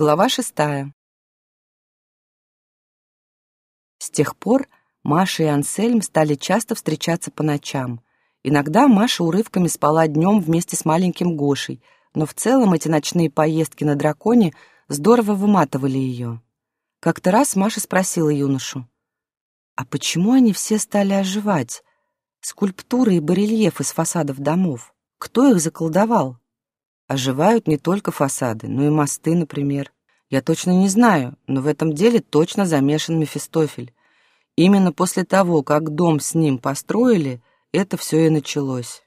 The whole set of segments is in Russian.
Глава шестая. С тех пор Маша и Ансельм стали часто встречаться по ночам. Иногда Маша урывками спала днем вместе с маленьким Гошей, но в целом эти ночные поездки на драконе здорово выматывали ее. Как-то раз Маша спросила юношу, «А почему они все стали оживать? Скульптуры и барельефы с фасадов домов. Кто их заколдовал?» Оживают не только фасады, но и мосты, например. Я точно не знаю, но в этом деле точно замешан Мефистофель. Именно после того, как дом с ним построили, это все и началось.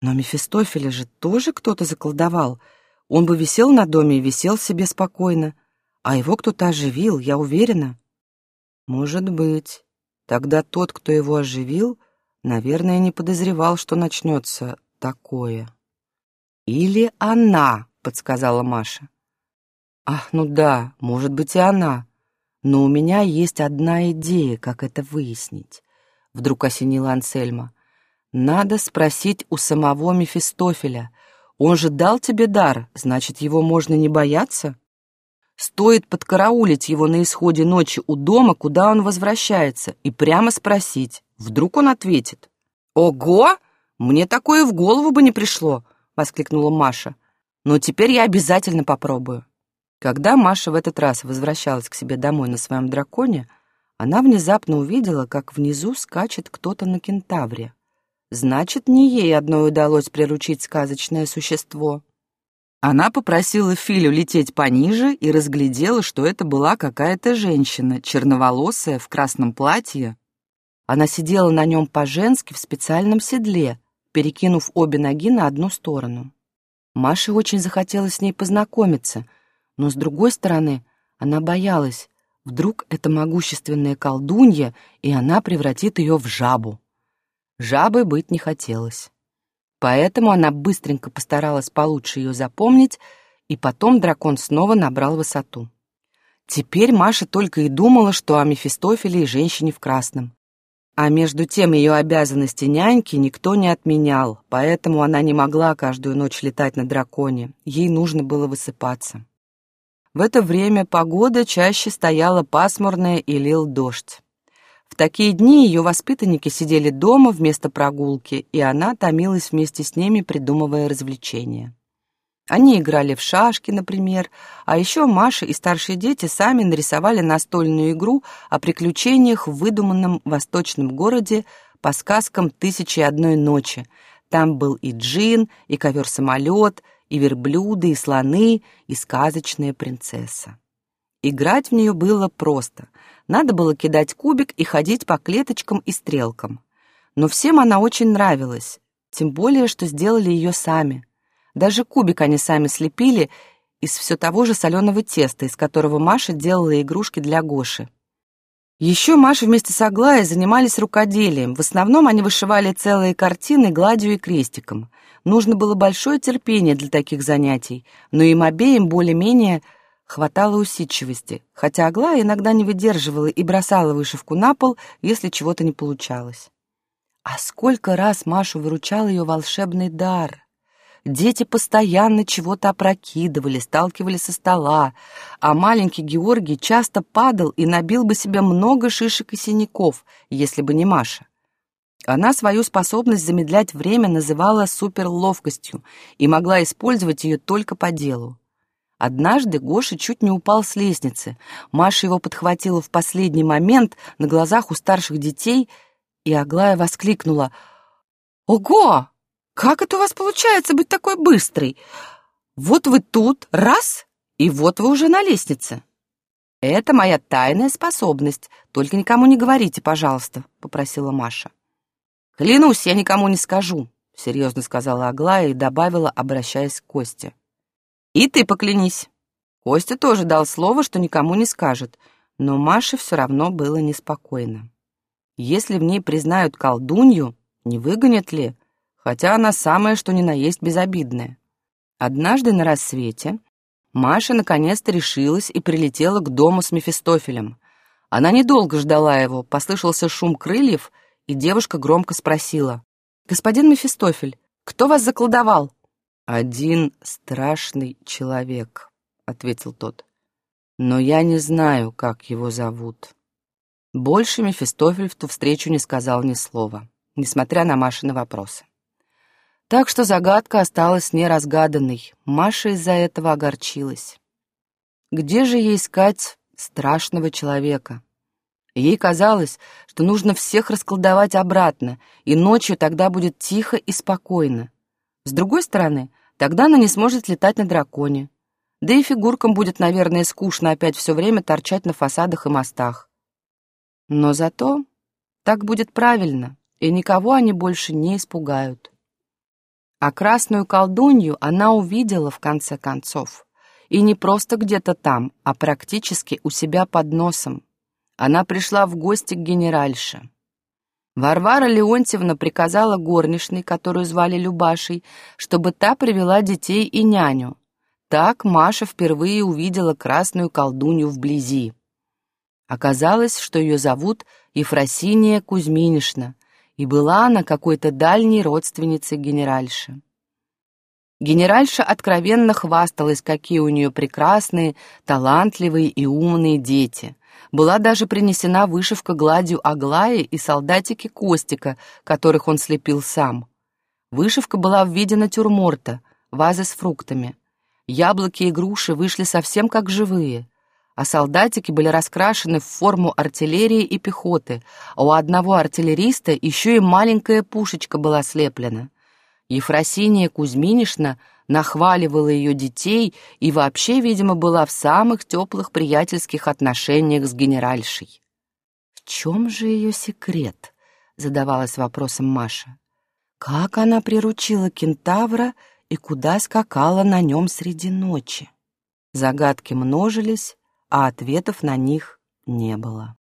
Но Мефистофеля же тоже кто-то заколдовал. Он бы висел на доме и висел себе спокойно. А его кто-то оживил, я уверена. Может быть. Тогда тот, кто его оживил, наверное, не подозревал, что начнется такое. «Или она», — подсказала Маша. «Ах, ну да, может быть и она. Но у меня есть одна идея, как это выяснить», — вдруг осенила Ансельма. «Надо спросить у самого Мефистофеля. Он же дал тебе дар, значит, его можно не бояться?» Стоит подкараулить его на исходе ночи у дома, куда он возвращается, и прямо спросить. Вдруг он ответит. «Ого! Мне такое в голову бы не пришло. — воскликнула Маша. «Но теперь я обязательно попробую». Когда Маша в этот раз возвращалась к себе домой на своем драконе, она внезапно увидела, как внизу скачет кто-то на кентавре. Значит, не ей одной удалось приручить сказочное существо. Она попросила Филю лететь пониже и разглядела, что это была какая-то женщина, черноволосая, в красном платье. Она сидела на нем по-женски в специальном седле, перекинув обе ноги на одну сторону. Маше очень захотелось с ней познакомиться, но, с другой стороны, она боялась, вдруг это могущественная колдунья, и она превратит ее в жабу. Жабой быть не хотелось. Поэтому она быстренько постаралась получше ее запомнить, и потом дракон снова набрал высоту. Теперь Маша только и думала, что о Мефистофеле и женщине в красном. А между тем ее обязанности няньки никто не отменял, поэтому она не могла каждую ночь летать на драконе, ей нужно было высыпаться. В это время погода чаще стояла пасмурная и лил дождь. В такие дни ее воспитанники сидели дома вместо прогулки, и она томилась вместе с ними, придумывая развлечения. Они играли в шашки, например, а еще Маша и старшие дети сами нарисовали настольную игру о приключениях в выдуманном восточном городе по сказкам «Тысячи и одной ночи». Там был и джин, и ковер-самолет, и верблюды, и слоны, и сказочная принцесса. Играть в нее было просто. Надо было кидать кубик и ходить по клеточкам и стрелкам. Но всем она очень нравилась, тем более, что сделали ее сами – даже кубик они сами слепили из все того же соленого теста, из которого Маша делала игрушки для Гоши. Еще Маша вместе с Аглаей занимались рукоделием. В основном они вышивали целые картины гладью и крестиком. Нужно было большое терпение для таких занятий, но им обеим более-менее хватало усидчивости, хотя Аглая иногда не выдерживала и бросала вышивку на пол, если чего-то не получалось. А сколько раз Машу выручал ее волшебный дар! Дети постоянно чего-то опрокидывали, сталкивали со стола, а маленький Георгий часто падал и набил бы себе много шишек и синяков, если бы не Маша. Она свою способность замедлять время называла суперловкостью и могла использовать ее только по делу. Однажды Гоша чуть не упал с лестницы. Маша его подхватила в последний момент на глазах у старших детей, и Аглая воскликнула «Ого! Как это у вас получается быть такой быстрой? Вот вы тут, раз, и вот вы уже на лестнице. Это моя тайная способность. Только никому не говорите, пожалуйста, попросила Маша. Клянусь, я никому не скажу, серьезно сказала Аглая и добавила, обращаясь к Косте. И ты поклянись. Костя тоже дал слово, что никому не скажет, но Маше все равно было неспокойно. Если в ней признают колдунью, не выгонят ли? Хотя она самая что ни на есть безобидная. Однажды на рассвете Маша наконец-то решилась и прилетела к дому с Мефистофелем. Она недолго ждала его, послышался шум крыльев, и девушка громко спросила. «Господин Мефистофель, кто вас заколдовал?» «Один страшный человек», — ответил тот. «Но я не знаю, как его зовут». Больше Мефистофель в ту встречу не сказал ни слова, несмотря на Машины вопросы. Так что загадка осталась неразгаданной. Маша из-за этого огорчилась. Где же ей искать страшного человека? Ей казалось, что нужно всех расколдовать обратно, и ночью тогда будет тихо и спокойно. С другой стороны, тогда она не сможет летать на драконе. Да и фигуркам будет, наверное, скучно опять все время торчать на фасадах и мостах. Но зато так будет правильно, и никого они больше не испугают. А красную колдунью она увидела в конце концов. И не просто где-то там, а практически у себя под носом. Она пришла в гости к генеральше. Варвара Леонтьевна приказала горничной, которую звали Любашей, чтобы та привела детей и няню. Так Маша впервые увидела красную колдунью вблизи. Оказалось, что ее зовут Ефросиния Кузьминишна, и была она какой-то дальней родственницей генеральши. Генеральша откровенно хвасталась, какие у нее прекрасные, талантливые и умные дети. Была даже принесена вышивка гладью Аглаи и солдатики Костика, которых он слепил сам. Вышивка была в виде натюрморта, вазы с фруктами. Яблоки и груши вышли совсем как живые, а солдатики были раскрашены в форму артиллерии и пехоты, а у одного артиллериста еще и маленькая пушечка была слеплена. Ефросиния Кузьминишна нахваливала ее детей и вообще, видимо, была в самых теплых приятельских отношениях с генеральшей. «В чем же ее секрет?» — задавалась вопросом Маша. «Как она приручила кентавра и куда скакала на нем среди ночи?» Загадки множились, а ответов на них не было.